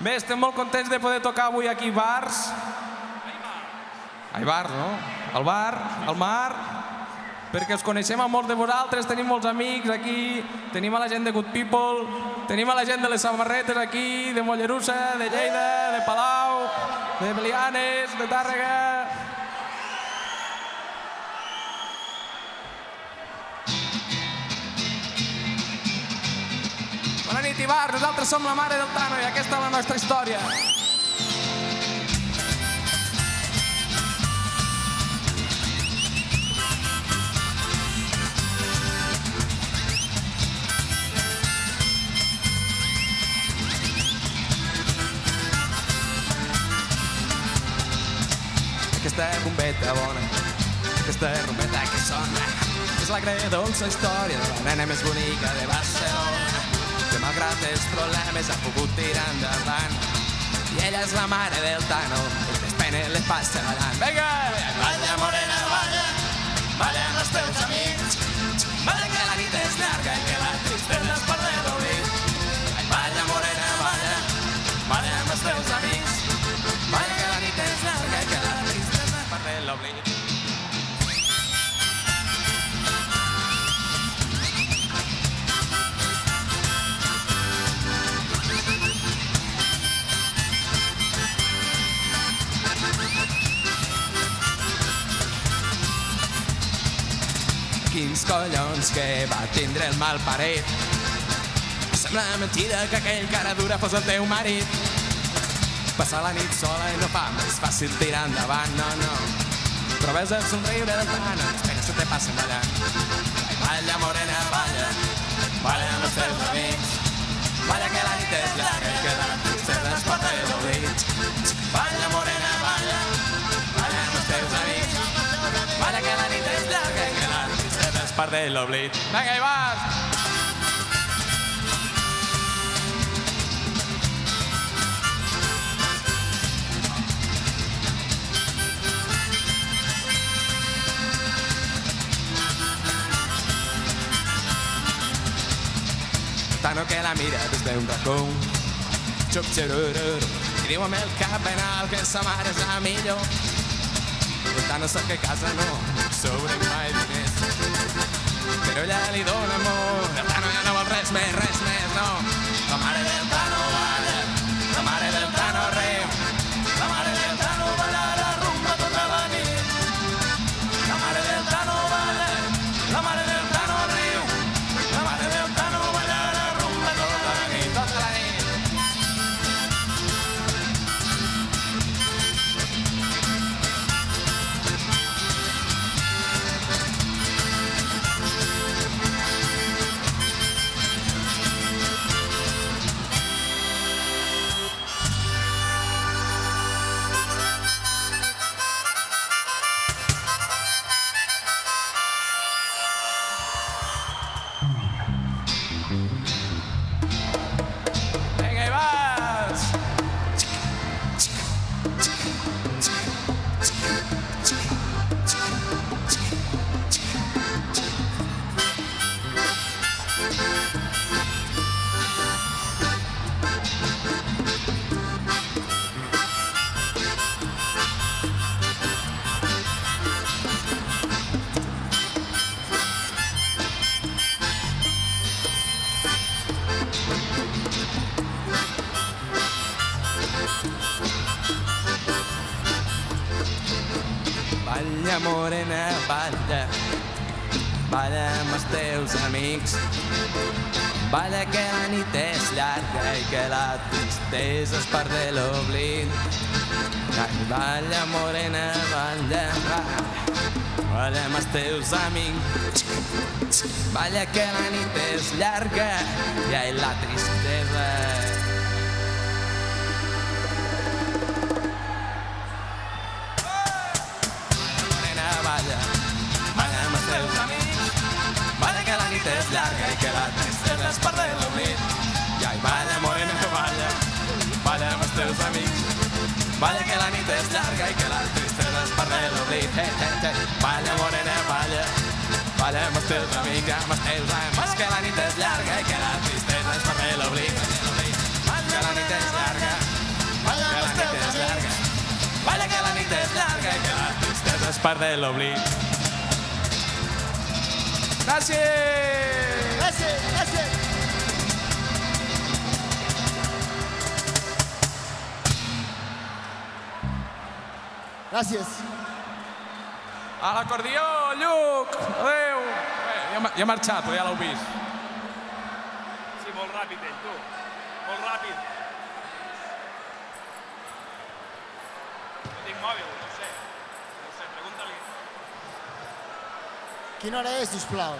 Bé, estem molt contents de poder tocar avui aquí bars. Ai, bar, no? El bar, el mar, perquè us coneixem a molts de vosaltres, tenim molts amics aquí, tenim a la gent de Good People, tenim a la gent de les samarretes aquí, de Mollerussa, de Lleida, de Palau, de Belianes, de Tàrrega... Ibar, nosaltres som la mare del Tano i aquesta és la nostra història. Aquesta bombeta bona, aquesta rumbeta que sona, és la dolça història de la nena més bonica de Barcelona, els problemes ha pogut tirar endavant. I ella és la mare del Tano, i les penes les passa ballant. Vinga! Balla, morena, balla, balla amb els teus amics, Quins collons que va tindre el mal paret. Sembla mentida que aquell cara dura fos el teu marit. Passar la nit sola i no fa més fàcil tirar endavant, no, no. Però ves el somriure del tant, les penes se te passen ballant. Balla, morena, tristesa es perd de l'oblit. Vinga, hi vas! Tano que la mira des d'un racó. Xup, xurururu. I diu amb el cap ben alt que sa mare és la millor. El Tano sap que a casa no sobren mai diners. Però ella li Balla, morena, balla. Balla amb els teus amics. Balla que la nit és llarga i que la tristesa es perd de l'oblit. Balla, morena, balla, balla. Balla amb els teus amics. Balla que la nit és llarga i la tristesa... que la nit és llarga i que la tristesa es part de l'oblit. I ai, balla, morena, balla, balla amb els teus amics. Balla que la nit és llarga i que la tristesa es part de l'oblit. Hey, hey, hey. Balla, morena, balla, balla amb els teus amics, amb els teus amics. Que la nit és llarga i que la tristesa es part de l'oblit. Que la nit és llarga, balla amb els teus amics. Balla que la nit és llarga i que la tristesa es part de l'oblit. Gràcies! Gràcies, gràcies. Gràcies. A l'acordió, Lluc! Adéu! Bé, ja, ha- ja ha marxat, ja l'heu vist. Sí, molt ràpid ell, tu. Molt ràpid. No tinc mòbil, no sé. No sé, pregunta-li. Quina hora és, sisplau?